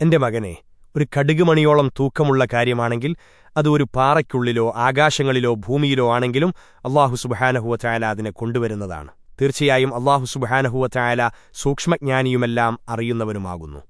എന്റെ മകനെ ഒരു കടുകുമണിയോളം തൂക്കമുള്ള കാര്യമാണെങ്കിൽ അത് ഒരു പാറയ്ക്കുള്ളിലോ ആകാശങ്ങളിലോ ഭൂമിയിലോ ആണെങ്കിലും അള്ളാഹു സുബഹാനഹുവ ചായാല അതിനെ കൊണ്ടുവരുന്നതാണ്. തീർച്ചയായും അള്ളാഹു സുബഹാനഹുവ ചായാല സൂക്ഷ്മജ്ഞാനിയുമെല്ലാം അറിയുന്നവനുമാകുന്നു.